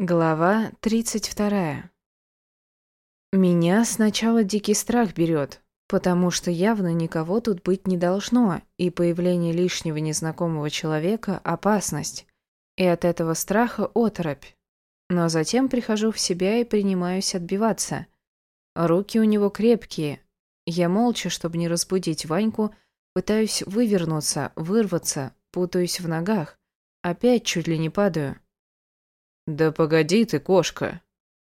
Глава 32. Меня сначала дикий страх берет, потому что явно никого тут быть не должно, и появление лишнего незнакомого человека – опасность, и от этого страха оторопь. Но затем прихожу в себя и принимаюсь отбиваться. Руки у него крепкие. Я молча, чтобы не разбудить Ваньку, пытаюсь вывернуться, вырваться, путаюсь в ногах. Опять чуть ли не падаю. «Да погоди ты, кошка!»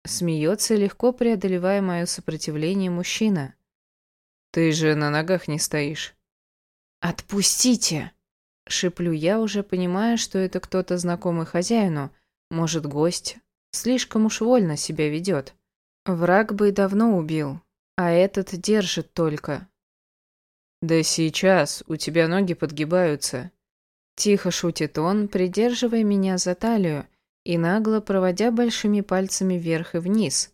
Смеется, легко преодолевая мое сопротивление мужчина. «Ты же на ногах не стоишь». «Отпустите!» Шиплю я, уже понимая, что это кто-то знакомый хозяину, может, гость. Слишком уж вольно себя ведет. Враг бы давно убил, а этот держит только. «Да сейчас, у тебя ноги подгибаются». Тихо шутит он, придерживая меня за талию, и нагло проводя большими пальцами вверх и вниз.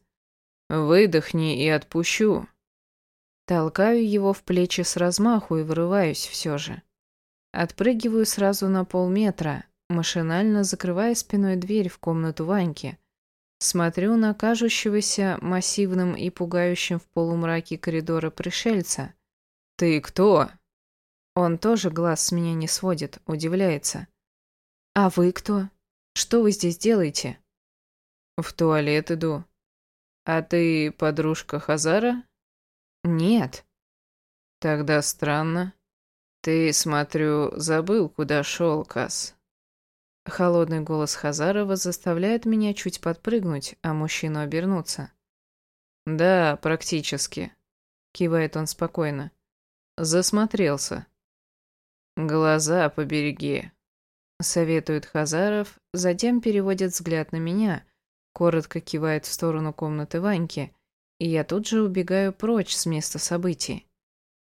«Выдохни и отпущу». Толкаю его в плечи с размаху и вырываюсь все же. Отпрыгиваю сразу на полметра, машинально закрывая спиной дверь в комнату Ваньки. Смотрю на кажущегося массивным и пугающим в полумраке коридора пришельца. «Ты кто?» Он тоже глаз с меня не сводит, удивляется. «А вы кто?» Что вы здесь делаете?» «В туалет иду. А ты подружка Хазара?» «Нет». «Тогда странно. Ты, смотрю, забыл, куда шел, Кас». Холодный голос Хазарова заставляет меня чуть подпрыгнуть, а мужчину обернуться. «Да, практически», — кивает он спокойно. «Засмотрелся». «Глаза побереги, Советует Хазаров, затем переводит взгляд на меня, коротко кивает в сторону комнаты Ваньки, и я тут же убегаю прочь с места событий.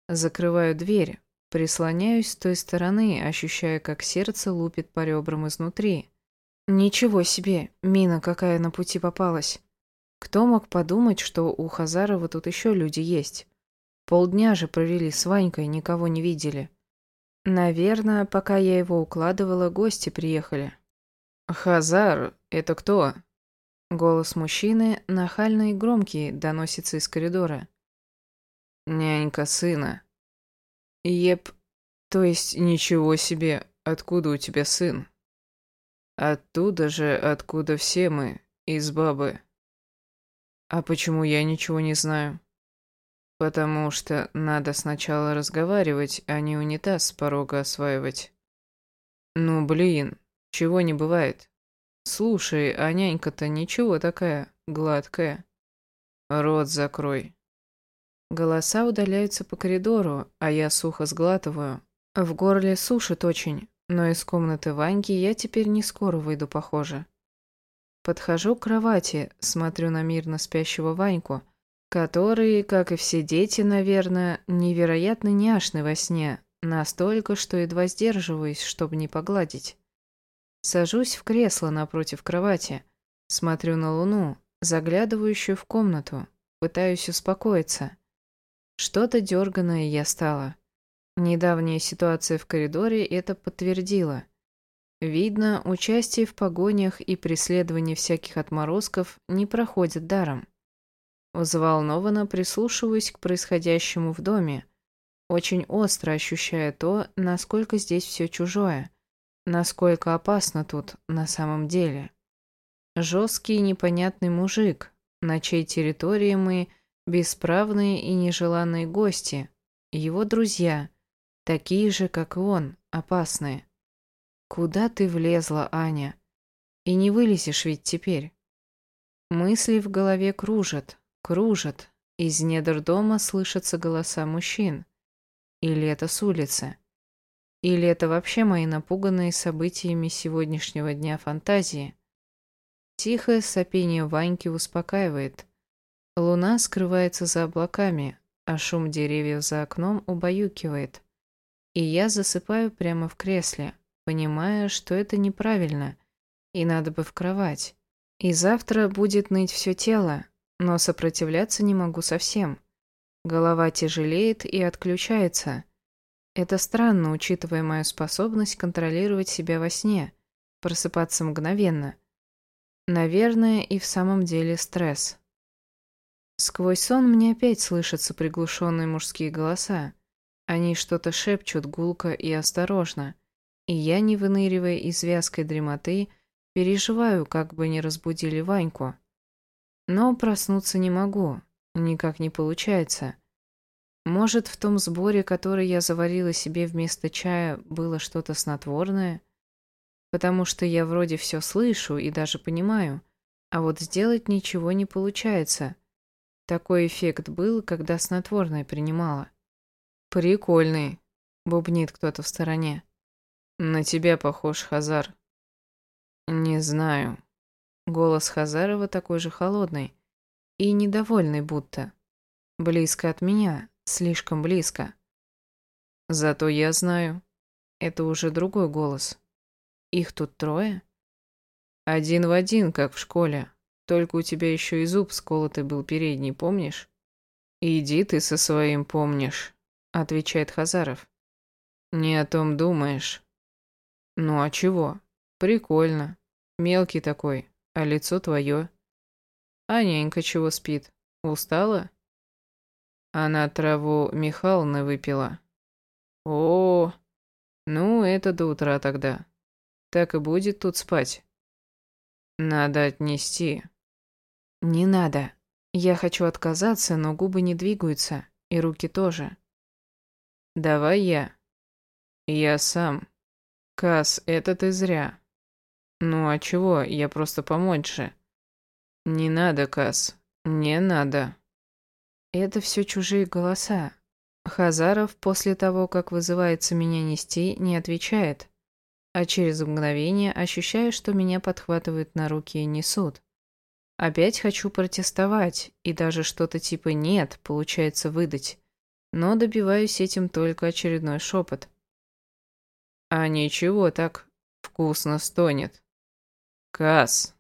Закрываю дверь, прислоняюсь с той стороны, ощущая, как сердце лупит по ребрам изнутри. Ничего себе, мина какая на пути попалась. Кто мог подумать, что у Хазарова тут еще люди есть? Полдня же провели с Ванькой, никого не видели. Наверное, пока я его укладывала, гости приехали. «Хазар, это кто?» Голос мужчины, нахальный и громкий, доносится из коридора. «Нянька сына». «Еп, то есть ничего себе, откуда у тебя сын?» «Оттуда же, откуда все мы, из бабы». «А почему я ничего не знаю?» Потому что надо сначала разговаривать, а не унитаз с порога осваивать. Ну, блин, чего не бывает. Слушай, а нянька-то ничего такая, гладкая. Рот закрой. Голоса удаляются по коридору, а я сухо сглатываю. В горле сушит очень, но из комнаты Ваньки я теперь не скоро выйду, похоже. Подхожу к кровати, смотрю на мирно спящего Ваньку — который, как и все дети, наверное, невероятно няшны во сне, настолько, что едва сдерживаюсь, чтобы не погладить. Сажусь в кресло напротив кровати, смотрю на луну, заглядывающую в комнату, пытаюсь успокоиться. Что-то дерганое я стала. Недавняя ситуация в коридоре это подтвердила. Видно, участие в погонях и преследовании всяких отморозков не проходит даром. Взволнованно прислушиваюсь к происходящему в доме, очень остро ощущая то, насколько здесь все чужое, насколько опасно тут на самом деле. Жесткий и непонятный мужик, на чьей территории мы бесправные и нежеланные гости, его друзья, такие же, как и он, опасные. Куда ты влезла, Аня? И не вылезешь ведь теперь. Мысли в голове кружат, Кружат. Из недр дома слышатся голоса мужчин. Или это с улицы. Или это вообще мои напуганные событиями сегодняшнего дня фантазии. Тихое сопение Ваньки успокаивает. Луна скрывается за облаками, а шум деревьев за окном убаюкивает. И я засыпаю прямо в кресле, понимая, что это неправильно, и надо бы в кровать. И завтра будет ныть все тело, но сопротивляться не могу совсем. Голова тяжелеет и отключается. Это странно, учитывая мою способность контролировать себя во сне, просыпаться мгновенно. Наверное, и в самом деле стресс. Сквозь сон мне опять слышатся приглушенные мужские голоса. Они что-то шепчут гулко и осторожно, и я, не выныривая из вязкой дремоты, переживаю, как бы не разбудили Ваньку. Но проснуться не могу, никак не получается. Может, в том сборе, который я заварила себе вместо чая, было что-то снотворное? Потому что я вроде все слышу и даже понимаю, а вот сделать ничего не получается. Такой эффект был, когда снотворное принимала. «Прикольный», — бубнит кто-то в стороне. «На тебя похож, Хазар». «Не знаю». Голос Хазарова такой же холодный и недовольный будто. Близко от меня, слишком близко. Зато я знаю. Это уже другой голос. Их тут трое? Один в один, как в школе. Только у тебя еще и зуб сколотый был передний, помнишь? Иди ты со своим помнишь, отвечает Хазаров. Не о том думаешь. Ну а чего? Прикольно. Мелкий такой, а лицо твое. А нянька чего спит? Устала? Она траву Михайловны выпила. О, ну это до утра тогда. Так и будет тут спать. Надо отнести. «Не надо. Я хочу отказаться, но губы не двигаются, и руки тоже». «Давай я». «Я сам». «Кас, это ты зря». «Ну а чего, я просто помочь же». «Не надо, Кас, не надо». Это все чужие голоса. Хазаров после того, как вызывается меня нести, не отвечает. А через мгновение ощущаю, что меня подхватывают на руки и несут. Опять хочу протестовать, и даже что-то типа «нет» получается выдать, но добиваюсь этим только очередной шепот. А ничего так вкусно стонет. Кас.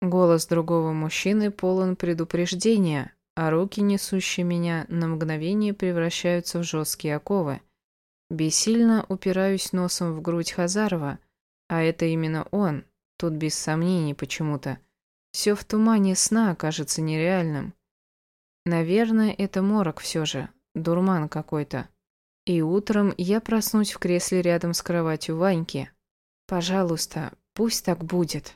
Голос другого мужчины полон предупреждения, а руки, несущие меня, на мгновение превращаются в жесткие оковы. Бессильно упираюсь носом в грудь Хазарова, а это именно он, тут без сомнений почему-то. Все в тумане сна кажется нереальным. Наверное, это морок все же, дурман какой-то. И утром я проснусь в кресле рядом с кроватью Ваньки. Пожалуйста, пусть так будет.